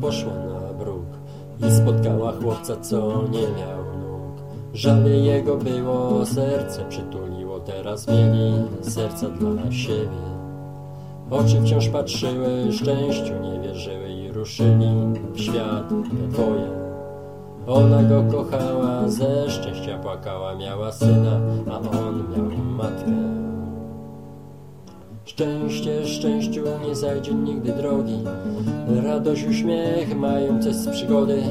Poszła na bruk i spotkała chłopca, co nie miał nóg. Żale jego było, serce przytuliło, teraz mieli serca dla siebie. Oczy wciąż patrzyły, szczęściu nie wierzyły i ruszyli w świat te dwoje. Ona go kochała, ze szczęścia płakała, miała syna, a on miał matkę. Szczęście, szczęściu nie zajdzie nigdy drogi, radość, uśmiech mają coś z przygody.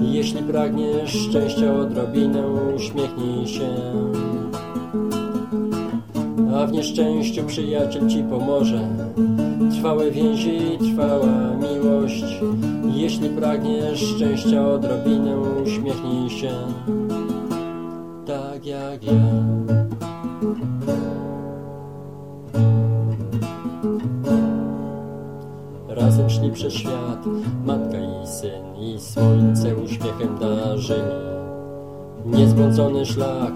Jeśli pragniesz szczęścia odrobinę, uśmiechnij się. A w nieszczęściu przyjaciel ci pomoże. Trwałe więzi, trwała miłość. Jeśli pragniesz szczęścia odrobinę, uśmiechnij się. Tak jak ja. Szli przez świat, matka i syn, i słońce uśmiechem darzyli. Niezbłądzony szlak,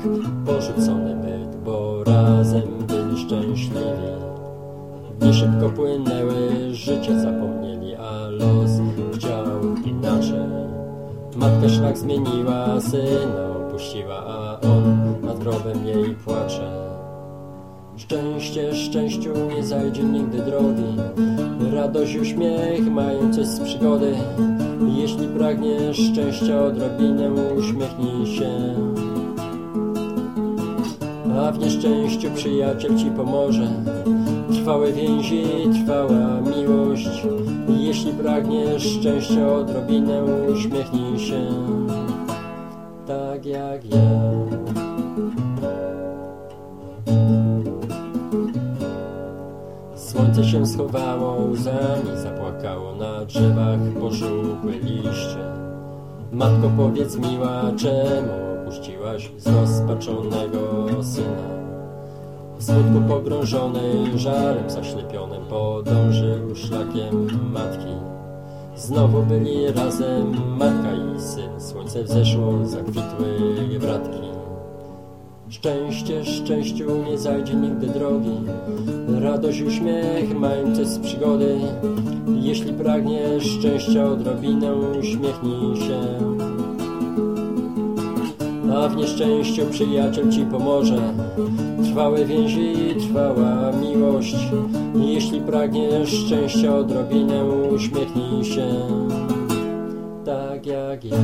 porzucony byt, bo razem byli szczęśliwi. Dni szybko płynęły, życie zapomnieli, a los chciał inaczej. Matka szlak zmieniła, syna opuściła, a on nad grobem jej płacze. Szczęście, szczęściu nie zajdzie nigdy drogi. Radość, uśmiech mają coś z przygody. Jeśli pragniesz szczęścia odrobinę, uśmiechnij się. A w nieszczęściu przyjaciel ci pomoże. Trwałe więzi, trwała miłość. Jeśli pragniesz szczęścia odrobinę, uśmiechnij się. Tak jak ja Słońce się schowało, łzami zapłakało na drzewach pożółkłe liście. Matko, powiedz miła, czemu opuściłaś zrozpaczonego syna? W smutku pogrążony, żarem zaślepionym podążył szlakiem matki. Znowu byli razem matka i syn, słońce wzeszło, zakwitły wratki. Szczęście, szczęściu nie zajdzie nigdy drogi. Radość, uśmiech mają z przygody. Jeśli pragniesz szczęścia odrobinę uśmiechnij się. A w nieszczęściu przyjaciel ci pomoże. Trwałe więzi, trwała miłość. Jeśli pragniesz szczęścia odrobinę uśmiechnij się. Tak jak ja